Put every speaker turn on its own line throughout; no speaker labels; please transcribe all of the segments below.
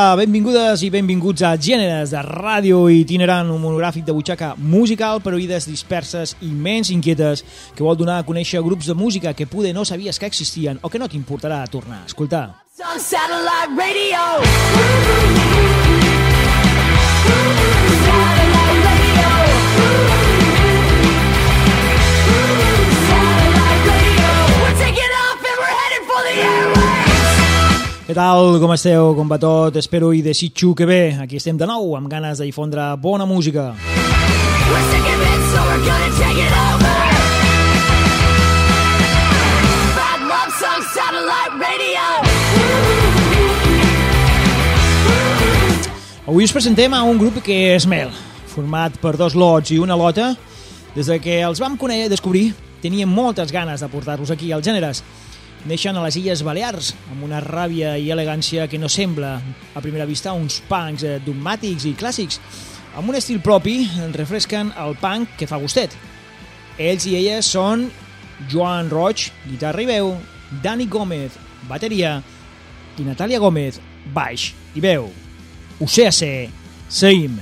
Benvingudes i benvinguts a Gèneres de Ràdio Itinerant, un monogràfic de butxaca musical per oïdes disperses i menys inquietes que vol donar a conèixer grups de música que poder no sabies que existien o que no t'importarà tornar a escoltar.
Airwaves.
Què tal? Com esteu? Com va tot? Espero i desitjo que bé. Aquí estem de nou amb ganes de difondre bona música.
It, so. Bad Love Song Satellite Radio.
Avui us presentem a un grup que és Mel, format per dos lots i una lota. Des de que els vam conèixer i descobrir, teníem moltes ganes de portar-los aquí als gèneres. Neixen a les Illes Balears, amb una ràbia i elegància que no sembla, a primera vista, uns punks eh, dogmàtics i clàssics. Amb un estil propi, refresquen el punk que fa gustet. Ells i elles són Joan Roig, guitarra i veu, Dani Gómez, bateria, i Natàlia Gómez, baix i veu. UCAC, seguim.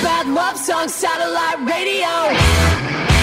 Bad Love Song Satellite Radio.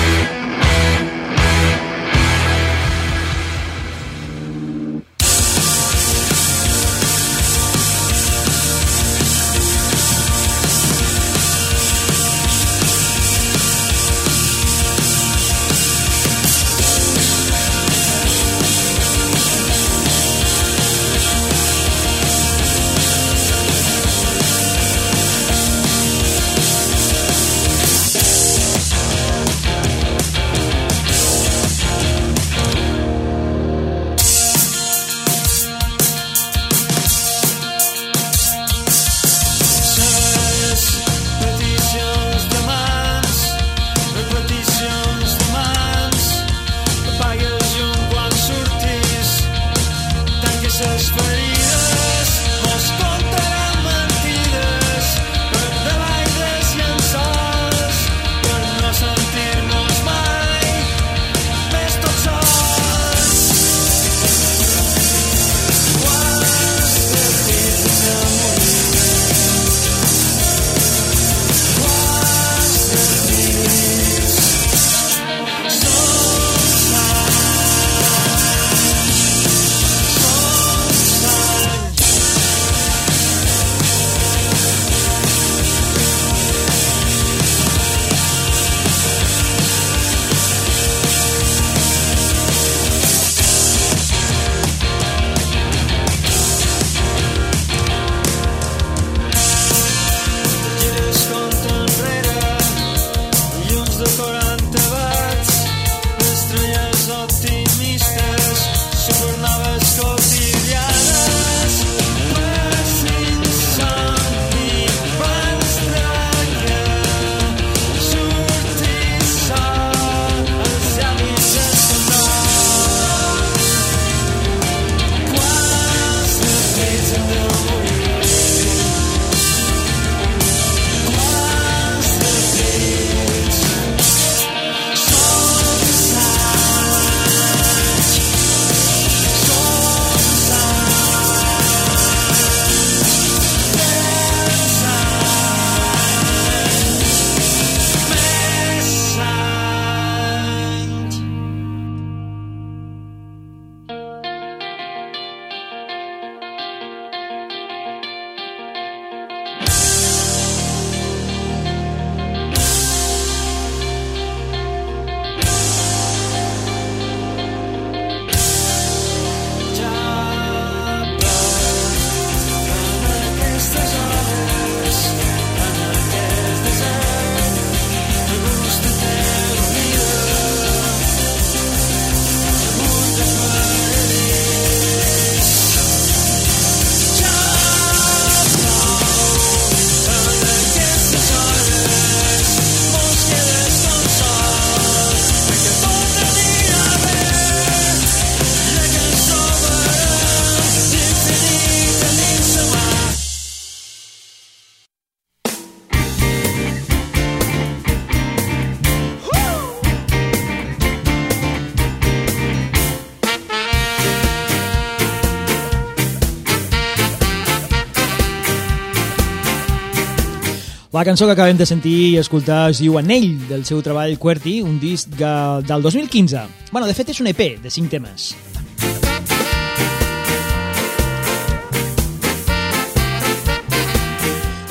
La cançó que acabem de sentir i escoltar es diu Anell, del seu treball QWERTY, un disc de, del 2015. bueno, de fet, és un EP de 5 temes.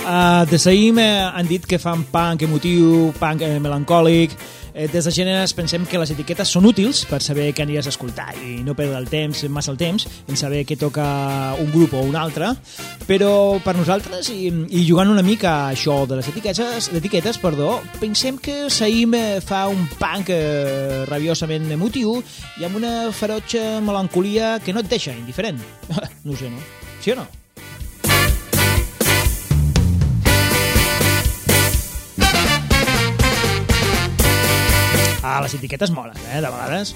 Uh, de Saïm eh, han dit que fan punk emotiu, punk eh, melancòlic, eh, des de gèneres pensem que les etiquetes són útils per saber què aniràs a escoltar i no perdre el temps, massa el temps, en saber què toca un grup o un altre, però per nosaltres, i, i jugant una mica a això de les etiquetes, etiquetes perdó, pensem que Saïm eh, fa un punk eh, rabiosament emotiu i amb una ferotge melancolia que no et deixa indiferent. no sé, no? Sí o no? Ah, les etiquetes molen, eh, de vegades.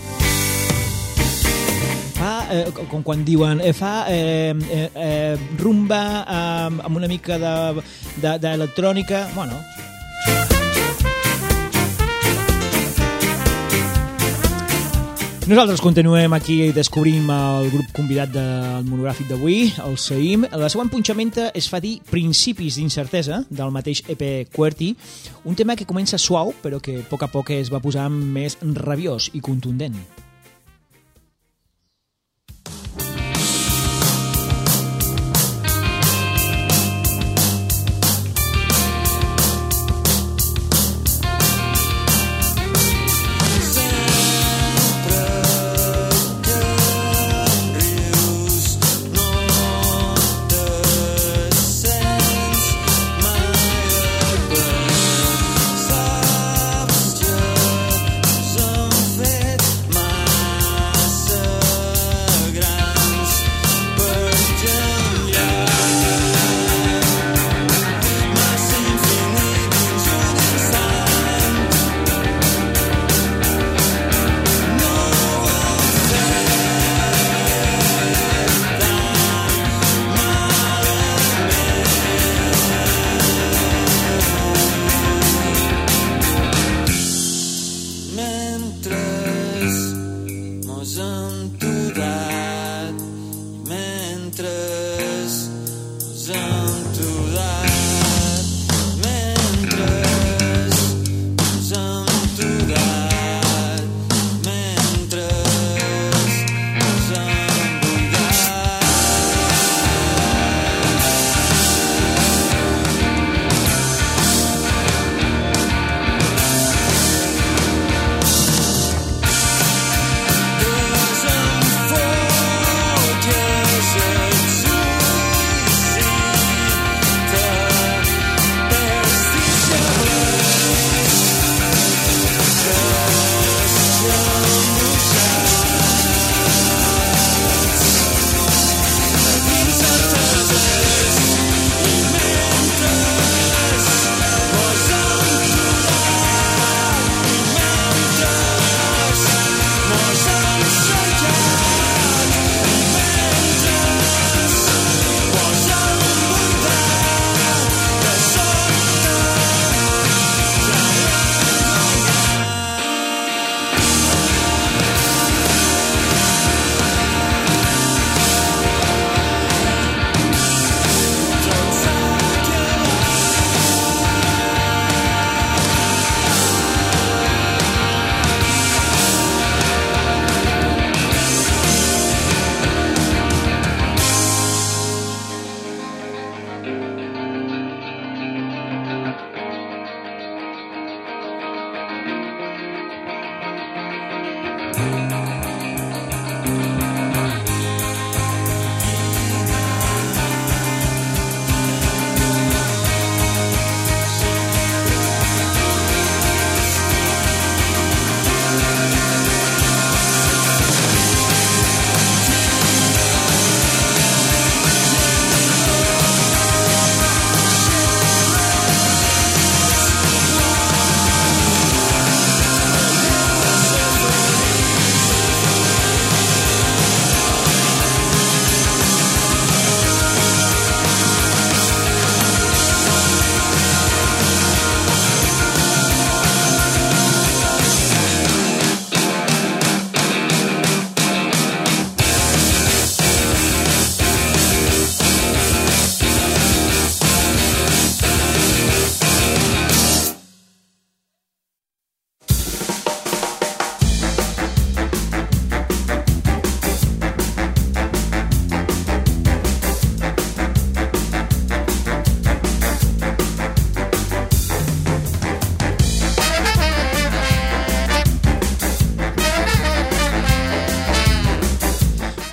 Fa, eh, com quan diuen, eh, fa eh, eh, eh, rumba eh, amb una mica d'electrònica... De, de bueno, Nosaltres continuem aquí i descobrim el grup convidat del monogràfic d'avui, el Saïm. La següent punxamenta es fa dir Principis d'incertesa, del mateix EP QWERTY, un tema que comença suau, però que a poc a poc es va posar més rabiós i contundent.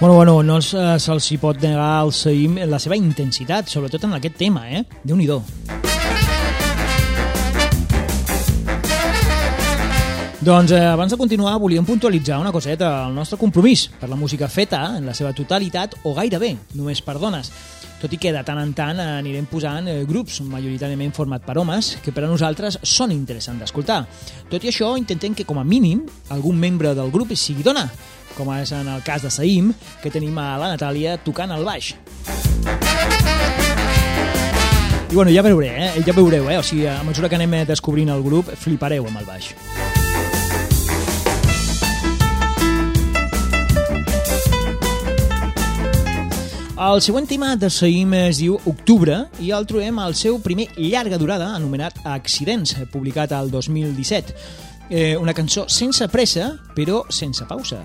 Bueno, bueno, no se- se'ls hi pot negar al Saïm la seva intensitat, sobretot en aquest tema, eh? Déu-n'hi-do. Doncs eh, abans de continuar volíem puntualitzar una coseta, el nostre compromís per la música feta en la seva totalitat o gairebé només per dones. Tot i que de tant en tant eh, anirem posant eh, grups majoritàriament format per homes que per a nosaltres són interessants d'escoltar. Tot i això, intentem que com a mínim algun membre del grup sigui dona, com és en el cas de Saïm, que tenim a la Natàlia tocant el baix. I bueno, ja veureu, eh? Ja veureu, eh? O sigui, a mesura que anem eh, descobrint el grup, flipareu amb el baix. El següent tema de Saïm es diu Octubre i el trobem al seu primer llarga durada anomenat Accidents, publicat al 2017. Eh, una cançó sense pressa, però sense pausa.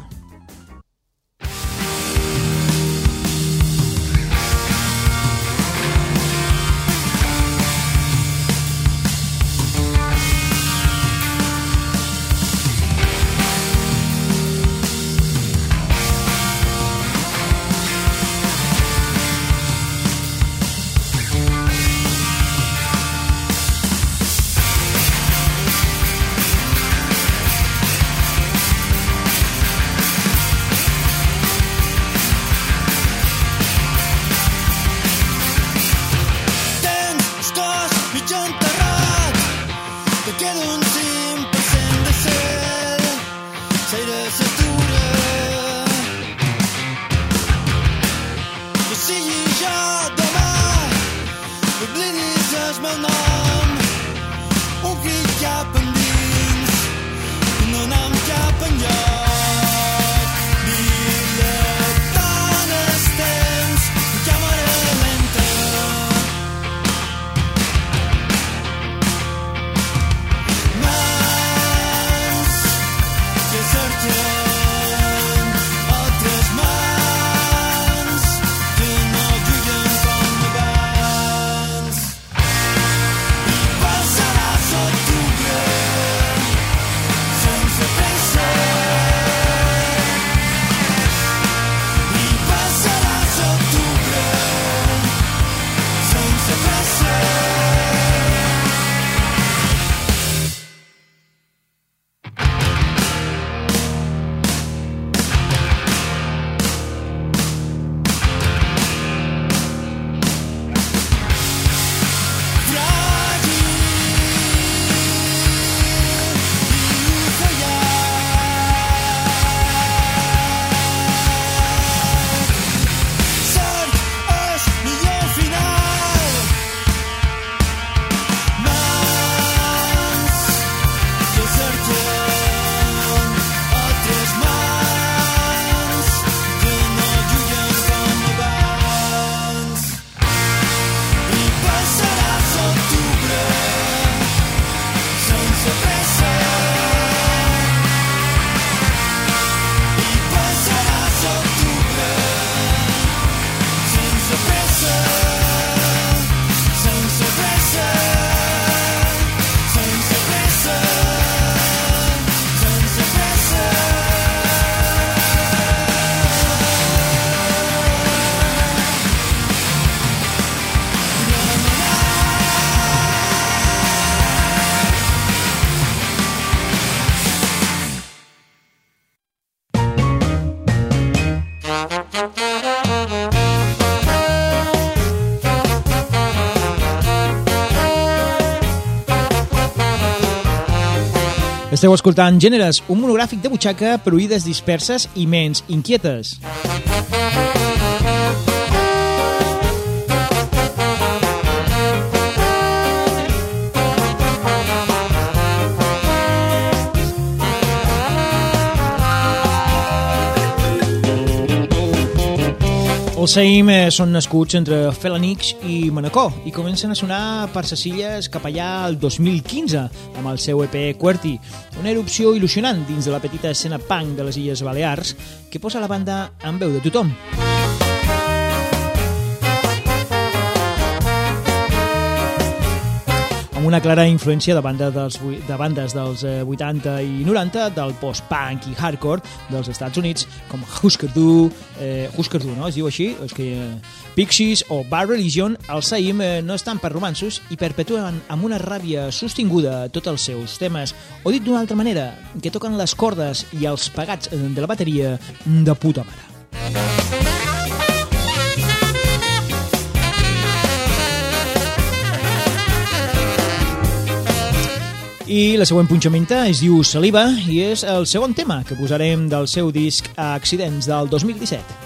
Esteu escoltant Gèneres, un monogràfic de butxaca per oïdes disperses i ments inquietes. Els Saïm eh, són nascuts entre Felanix i Manacor i comencen a sonar per ses illes cap allà al 2015 amb el seu EP Querti, una erupció il·lusionant dins de la petita escena punk de les Illes Balears que posa la banda en veu de tothom. Amb una clara influència de, banda dels, de bandes dels eh, 80 i 90, del post-punk i hardcore dels Estats Units, com Husker Du, eh, Husker Du, no? Es diu així? És que eh, Pixies o Bad Religion, els Saïm eh, no estan per romansos i perpetuen amb una ràbia sostinguda tots els seus temes, o dit d'una altra manera, que toquen les cordes i els pegats eh, de la bateria de puta mare. I la següent punxamenta es diu Saliva i és el segon tema que posarem del seu disc Accidents del 2017.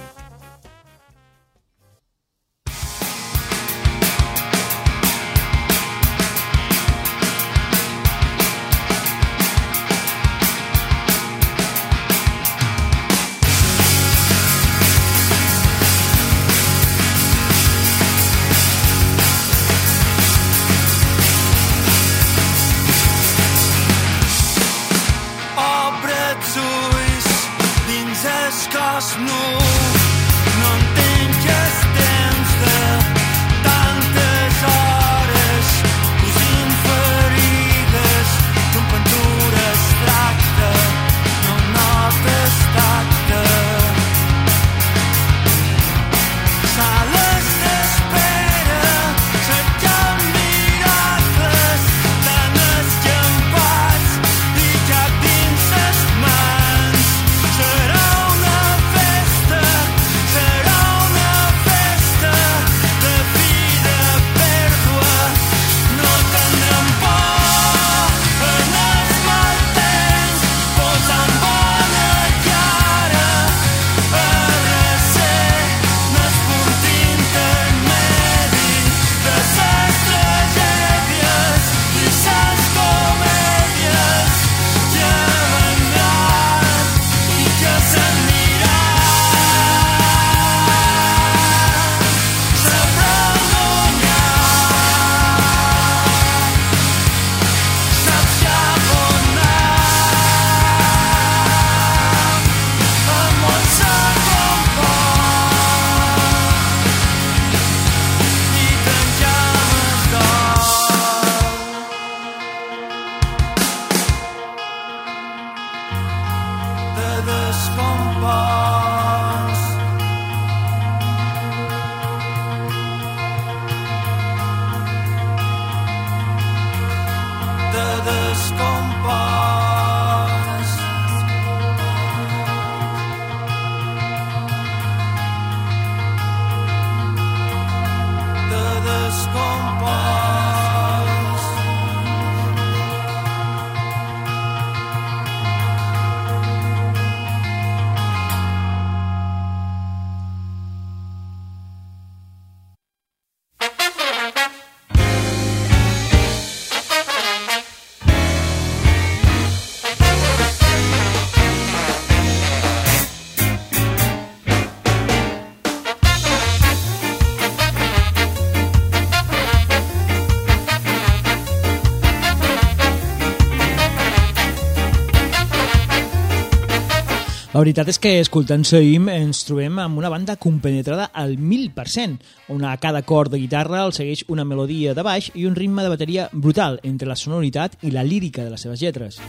Veritat és que escoltant Saïm ens trobem amb una banda compenetrada al 1000%, on a cada cor de guitarra el segueix una melodia de baix i un ritme de bateria brutal entre la sonoritat i la lírica de les seves lletres.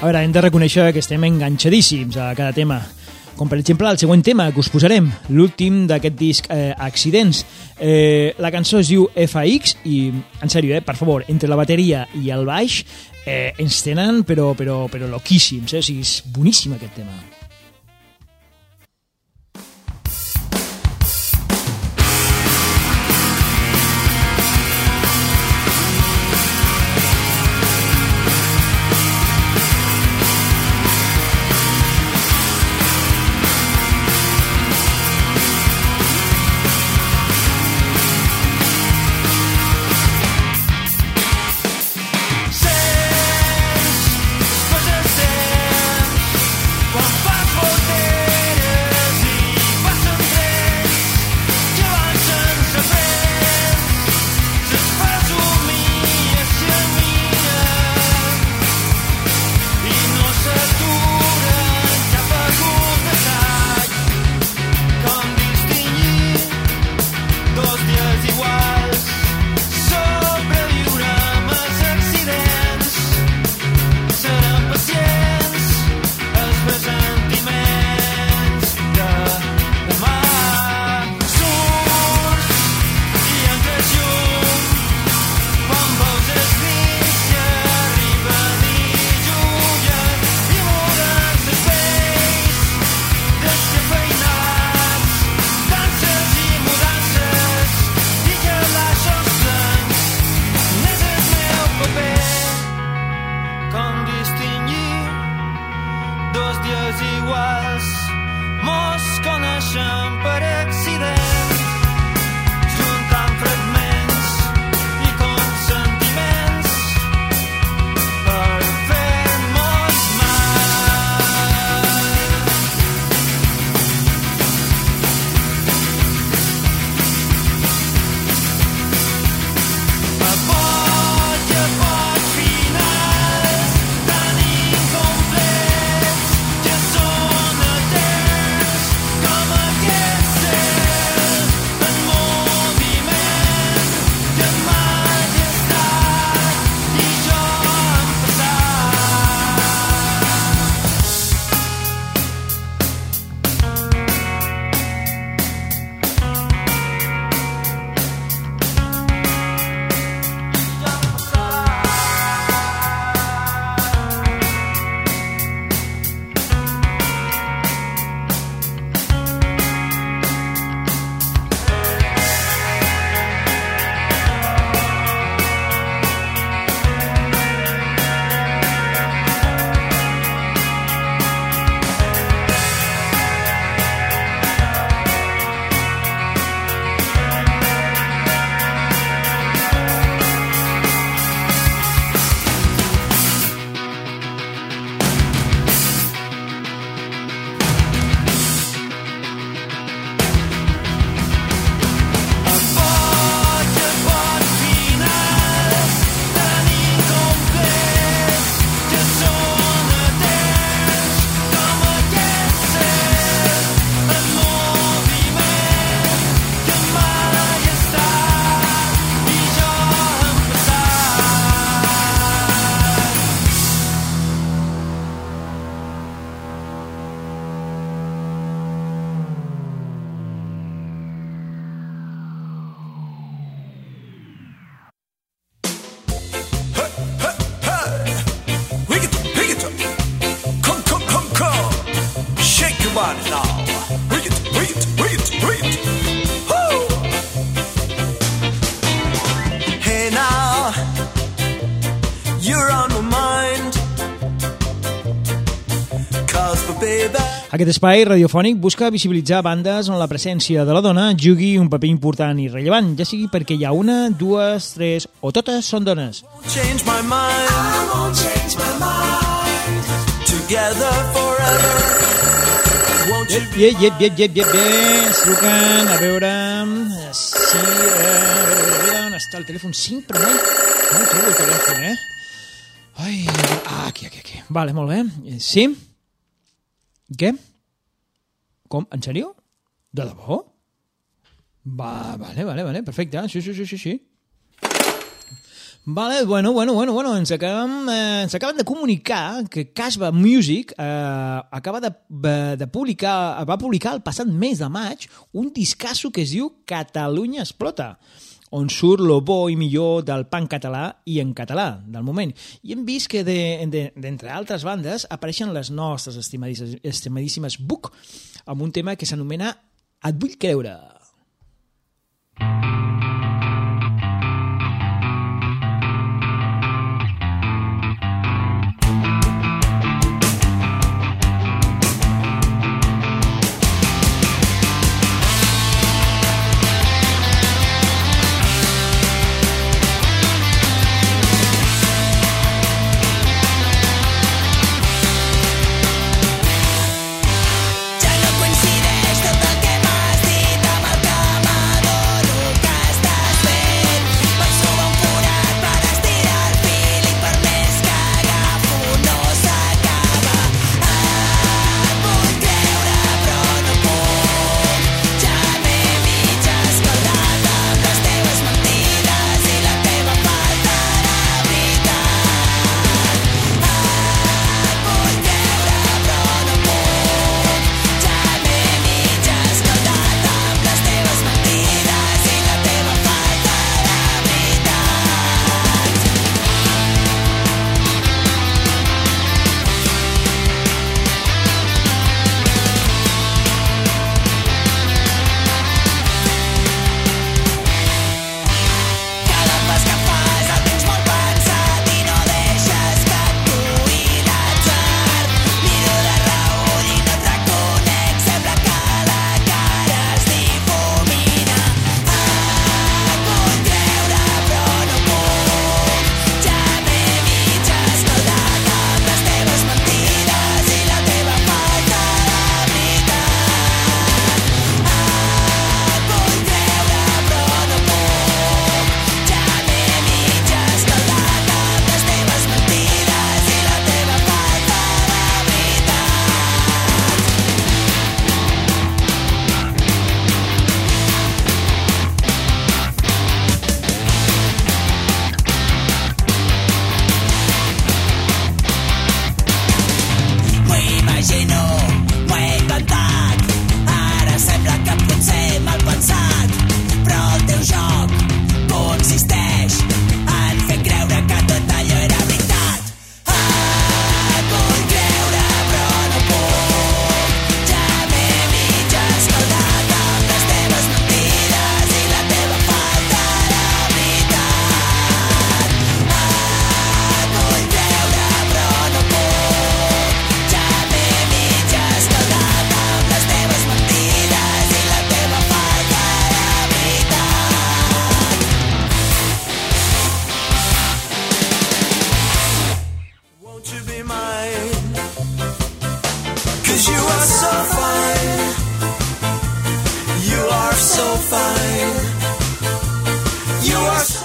A veure, hem de reconèixer que estem enganxadíssims a cada tema. Com per exemple el següent tema que us posarem, l'últim d'aquest disc eh, Accidents. Eh, la cançó es diu FX i, en sèrio, eh, per favor, entre la bateria i el baix eh, ens tenen però, però, però loquíssims, eh? o sigui, és boníssim aquest tema.
Espai radiofònic busca visibilitzar bandes on la presència de la dona jugui un paper important i rellevant, ja sigui perquè hi ha una, dues, tres o totes són dones. Iep, iep, iep, iep, iep, iep, ens truquen, a veure... Sí, eh, on està el telèfon? Sí, però no, no el trobo el telèfon, eh? Ai, ah, aquí, aquí, aquí. Vale, molt bé. Sí? Què? Com? En sèrio? De debò? Va, vale, vale, vale, perfecte. Sí, sí, sí, sí, sí. Vale, bueno, bueno, bueno, bueno, ens acabem, eh, ens acaben de comunicar que Casba Music eh, acaba de, de, de publicar, va publicar el passat mes de maig un discasso que es diu Catalunya Explota on surt lo bo i millor del punk català i en català, del moment. I hem vist que, d'entre de, d'entre altres bandes, apareixen les nostres estimadíssimes, estimadíssimes Book, amb un tema que s'anomena Et vull creure.
Ja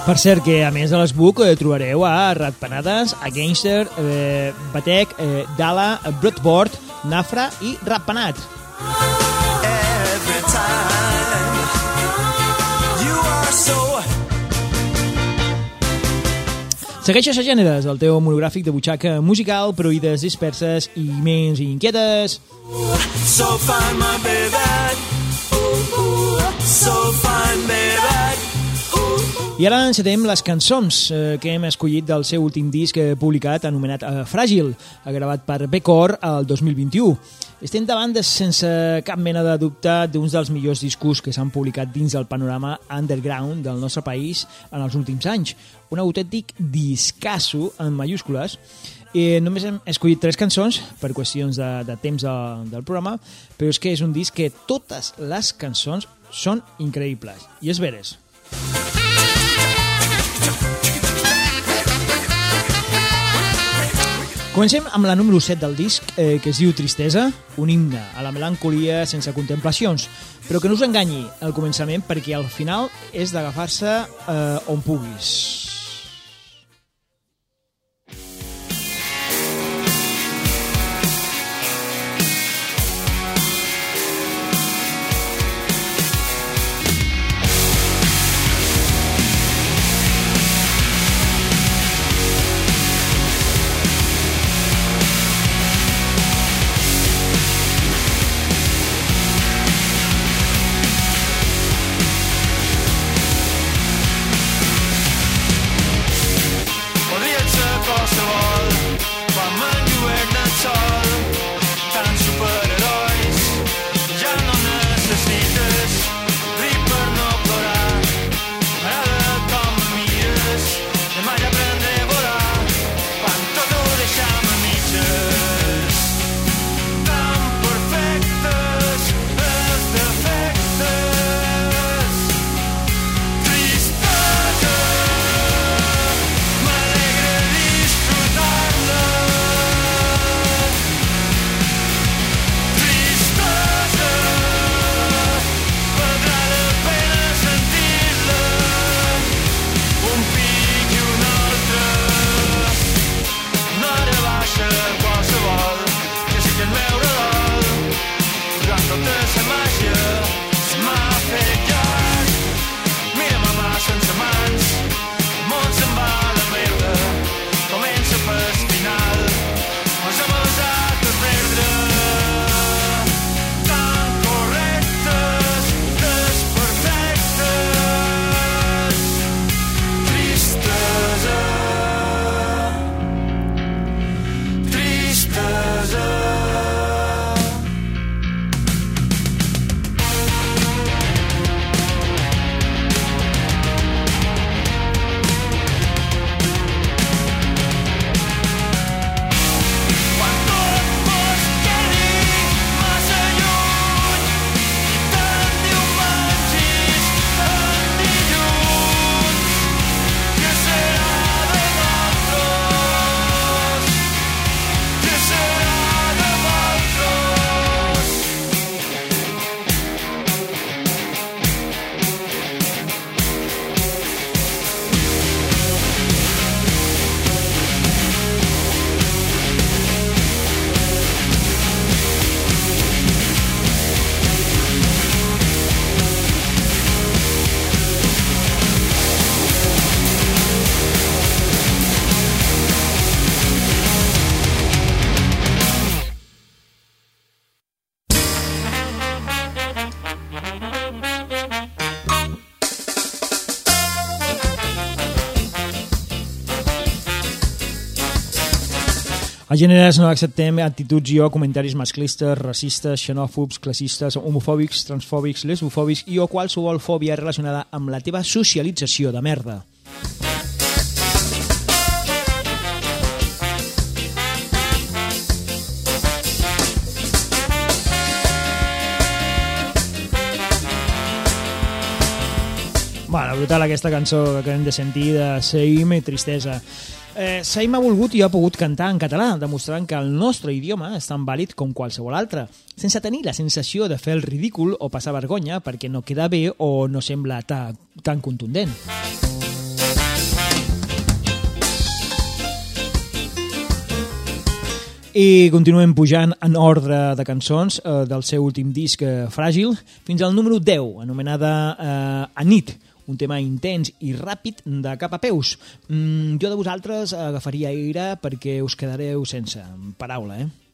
Per
cert, que a més de les Book eh, trobareu a Ratpenades, a Gangster, eh, Batec, eh, Dala, Bloodboard, Nafra i Ratpenat.
every time. You are so
Segueixes a Gèneres, el teu monogràfic de butxaca musical, per oïdes disperses i ments inquietes.
so fine, my baby. Ooh, ooh, so fine, baby.
I ara encetem les cançons eh, que hem escollit del seu últim disc eh, publicat, anomenat eh, Fràgil, gravat per Becor el 2021. Estem davant de, sense cap mena de dubte d'uns dels millors discos que s'han publicat dins del panorama underground del nostre país en els últims anys. Un autèntic discasso en mayúscules
I només hem escollit tres cançons per qüestions de, de temps de, del programa, però és que és un disc que totes les cançons són increïbles. I és veres. Comencem amb la número 7 del disc, eh, que es diu Tristesa, un himne a la melancolia sense contemplacions. Però que no us enganyi al començament, perquè al final és d'agafar-se eh, on puguis.
A
gèneres no acceptem actituds i o comentaris masclistes, racistes, xenòfobs, classistes, homofòbics, transfòbics, lesbofòbics i o qualsevol fòbia relacionada amb la teva socialització de merda. Brutal aquesta cançó que acabem de sentir de Seim i Tristesa. Eh, Seim ha volgut i ha pogut cantar en català, demostrant que el nostre idioma és tan vàlid com qualsevol altre, sense tenir la sensació de fer el ridícul o passar vergonya perquè no queda bé o no sembla ta, tan contundent. I continuem pujant en ordre de cançons eh, del seu últim disc eh, Fràgil fins al número 10, anomenada eh, Anit, un tema intens i ràpid de cap a peus. Mm, jo de vosaltres agafaria aire perquè us quedareu sense paraula, eh?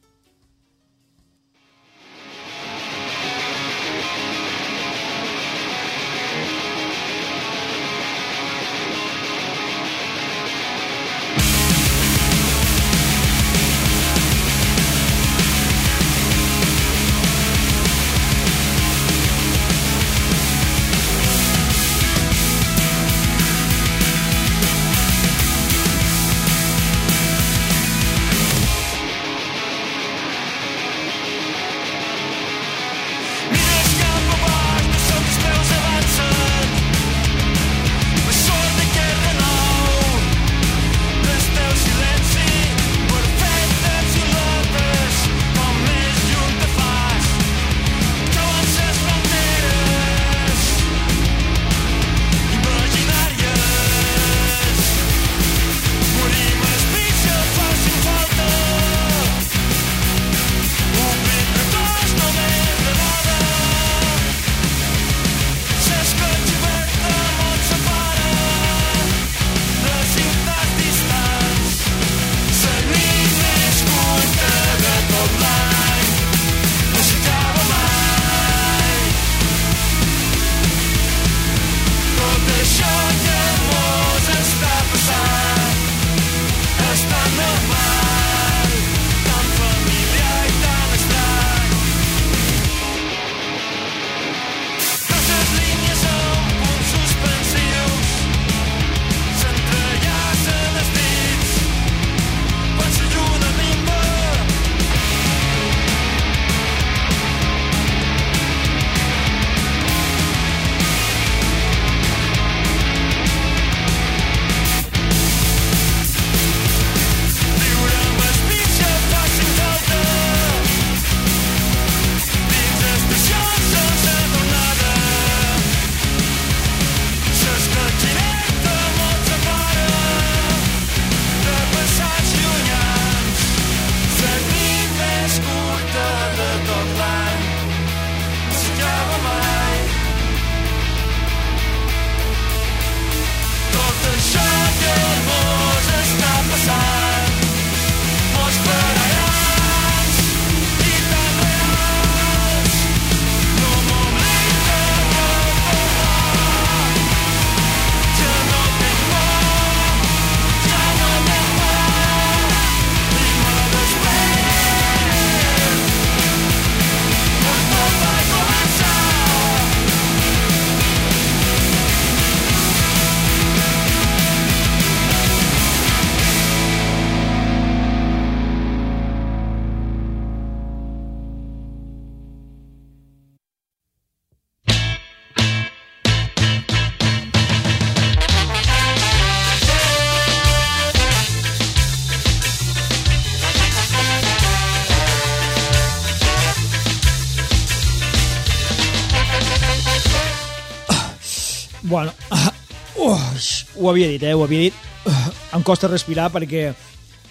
Ho havia dit, eh? Ho havia dit. Uh, em costa respirar perquè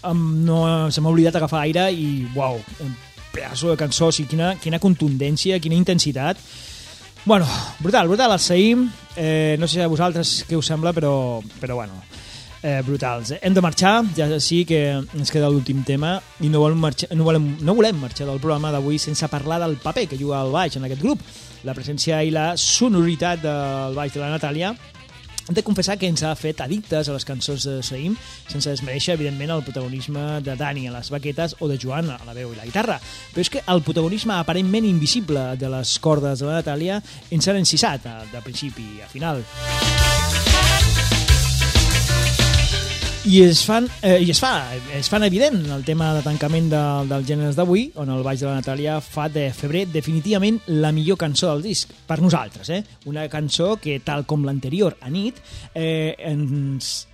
um, no, se m'ha oblidat agafar aire i, uau, un pedaço de cançó, o sigui, quina, quina contundència, quina intensitat. Bueno, brutal, brutal, el seguim. Eh, no sé a vosaltres què us sembla, però, però bueno, eh, brutals. Hem de marxar, ja sí que ens queda l'últim tema i no volem, marxar, no, volem, no volem marxar del programa d'avui sense parlar del paper que juga el baix en aquest grup, la presència i la sonoritat del baix de la Natàlia hem de confessar que ens ha fet addictes a les cançons de Saïm, sense desmereixer, evidentment, el protagonisme de Dani a les baquetes o de Joan a la veu i la guitarra. Però és que el protagonisme aparentment invisible de les cordes de la Natàlia ens ha encisat de principi a final. I es, fan, eh, i es fa es fan evident el tema de tancament de, dels gèneres d'avui, on el baix de la Natàlia fa de febrer definitivament la millor cançó del disc, per nosaltres. Eh? Una cançó que, tal com l'anterior, a nit, eh, ens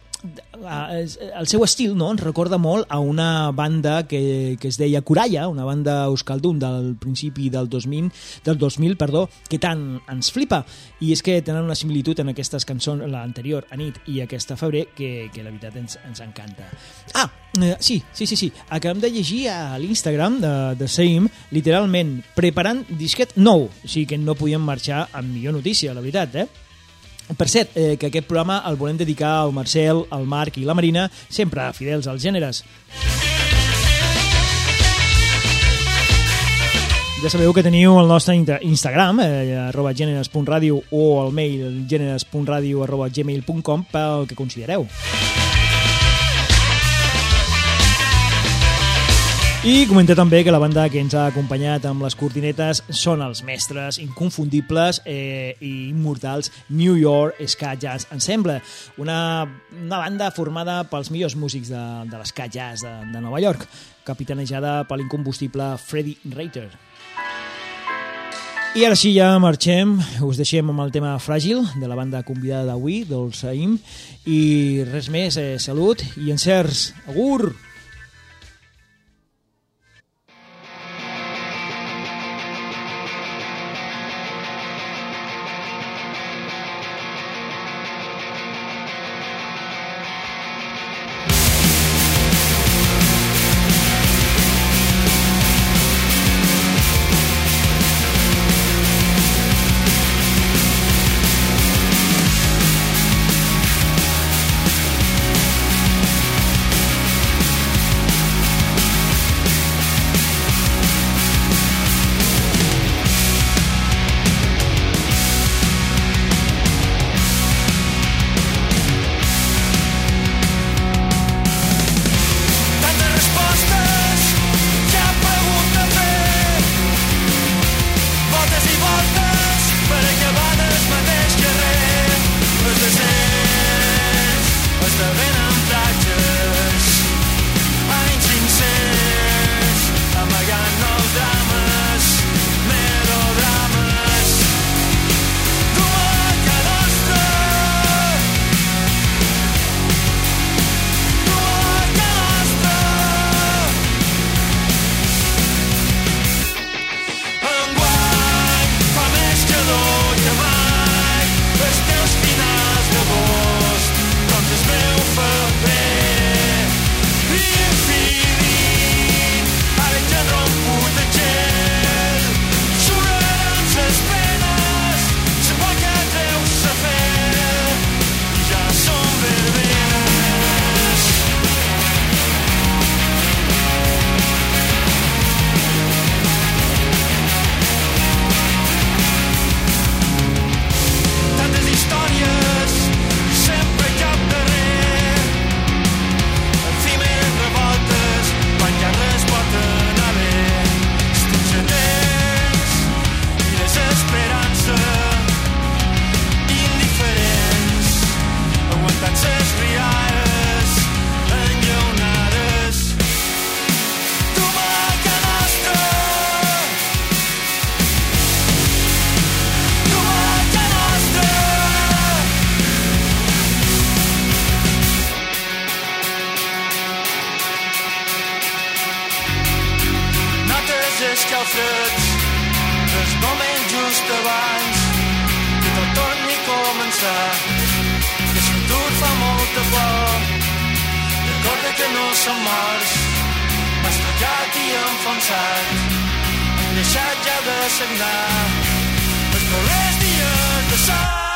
el seu estil no, ens recorda molt a una banda que, que es deia Coralla, una banda euskaldun del principi del 2000, del 2000 perdó, que tant ens flipa. I és que tenen una similitud en aquestes cançons l'anterior, a nit i aquesta febrer que, que la veritat ens, ens encanta. Ah, eh, sí, sí, sí, sí. Acabem de llegir a l'Instagram de, de Seim literalment preparant disquet nou. O sigui que no podíem marxar amb millor notícia, la veritat, eh? Per cert, eh, que aquest programa el volem dedicar al Marcel, al Marc i la Marina, sempre fidels als gèneres. Ja sabeu que teniu el nostre Instagram, eh, arroba gèneres.radio o el mail gèneres.radio arroba gmail.com pel que considereu. I comentar també que la banda que ens ha acompanyat amb les cortinetes són els mestres inconfundibles eh, i immortals New York Ska Jazz Ensemble, una, una banda formada pels millors músics de, de l'Ska Jazz de, de Nova York, capitanejada per l'incombustible Freddie Reiter. I ara sí, ja marxem, us deixem amb el tema Fràgil, de la banda convidada d'avui, del Saïm, i res més, eh, salut i encerts. Agur!
Tantes i enfonsat hem deixat ja de sagnar els darrers dies de sol